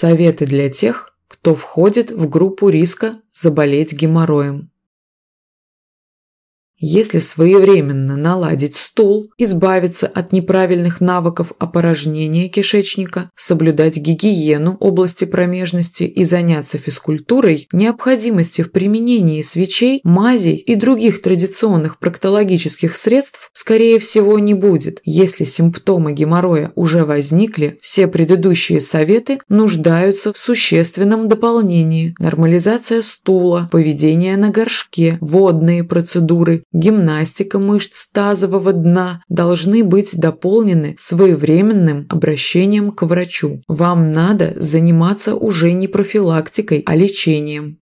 Советы для тех, кто входит в группу риска заболеть геморроем. Если своевременно наладить стул, избавиться от неправильных навыков опорожнения кишечника, соблюдать гигиену области промежности и заняться физкультурой, необходимости в применении свечей, мазей и других традиционных проктологических средств, скорее всего, не будет. Если симптомы геморроя уже возникли, все предыдущие советы нуждаются в существенном дополнении. Нормализация стула, поведение на горшке, водные процедуры, гимнастика мышц тазового дна должны быть дополнены своевременным обращением к врачу. Вам надо заниматься уже не профилактикой, а лечением.